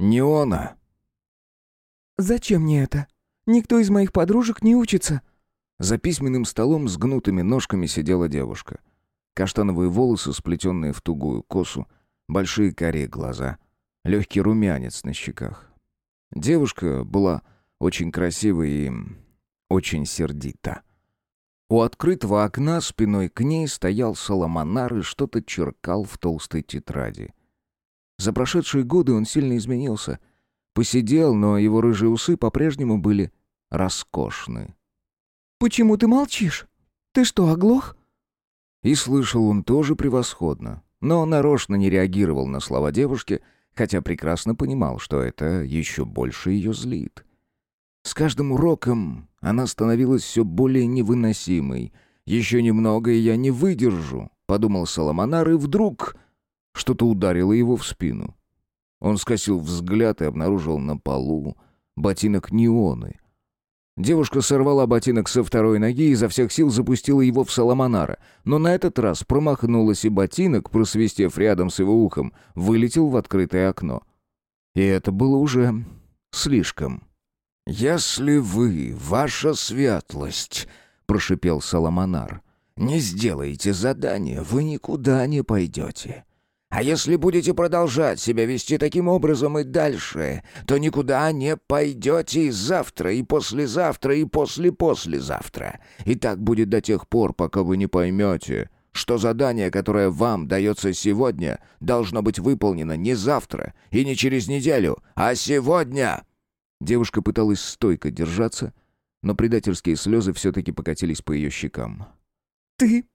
Неона!» «Зачем мне это? Никто из моих подружек не учится». За письменным столом с гнутыми ножками сидела девушка. Каштановые волосы, сплетенные в тугую косу, большие карие глаза, легкий румянец на щеках. Девушка была очень красивой и очень сердита. У открытого окна спиной к ней стоял Соломонар и что-то черкал в толстой тетради. За прошедшие годы он сильно изменился. Посидел, но его рыжие усы по-прежнему были роскошны. «Почему ты молчишь? Ты что, оглох?» И слышал он тоже превосходно, но нарочно не реагировал на слова девушки, хотя прекрасно понимал, что это еще больше ее злит. С каждым уроком она становилась все более невыносимой. «Еще немного, и я не выдержу», — подумал Соломонар, и вдруг что-то ударило его в спину. Он скосил взгляд и обнаружил на полу ботинок неоны. Девушка сорвала ботинок со второй ноги и изо всех сил запустила его в Соломонара, но на этот раз промахнулась, и ботинок, просвистев рядом с его ухом, вылетел в открытое окно. И это было уже слишком. «Если вы, ваша светлость», — прошипел Соломонар, — «не сделаете задание, вы никуда не пойдете. А если будете продолжать себя вести таким образом и дальше, то никуда не пойдете и завтра, и послезавтра, и послепослезавтра. И так будет до тех пор, пока вы не поймете, что задание, которое вам дается сегодня, должно быть выполнено не завтра и не через неделю, а сегодня». Девушка пыталась стойко держаться, но предательские слезы все-таки покатились по ее щекам. «Ты...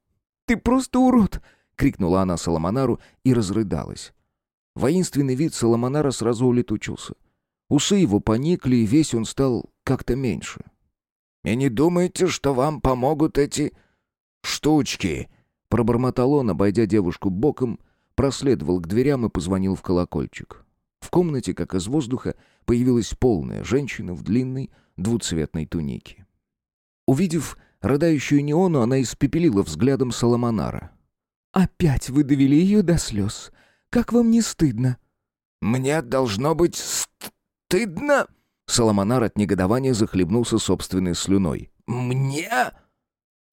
ты просто урод!» — крикнула она Соломонару и разрыдалась. Воинственный вид Соломонара сразу улетучился. Усы его поникли, и весь он стал как-то меньше. «И не думайте, что вам помогут эти штучки!» Пробормотал он, обойдя девушку боком, проследовал к дверям и позвонил в колокольчик. В комнате, как из воздуха, появилась полная женщина в длинной двуцветной тунике. Увидев рыдающую неону, она испепелила взглядом Соломонара. «Опять вы довели ее до слез. Как вам не стыдно?» «Мне должно быть стыдно?» Соломонар от негодования захлебнулся собственной слюной. «Мне?»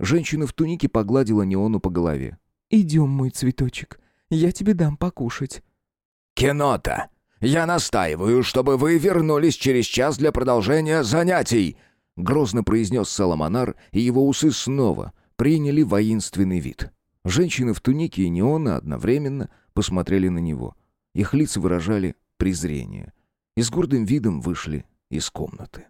Женщина в тунике погладила Неону по голове. «Идем, мой цветочек, я тебе дам покушать». «Кинота, я настаиваю, чтобы вы вернулись через час для продолжения занятий!» Грозно произнес Соломонар, и его усы снова приняли воинственный вид. Женщины в тунике и неона одновременно посмотрели на него. Их лица выражали презрение. И с гордым видом вышли из комнаты.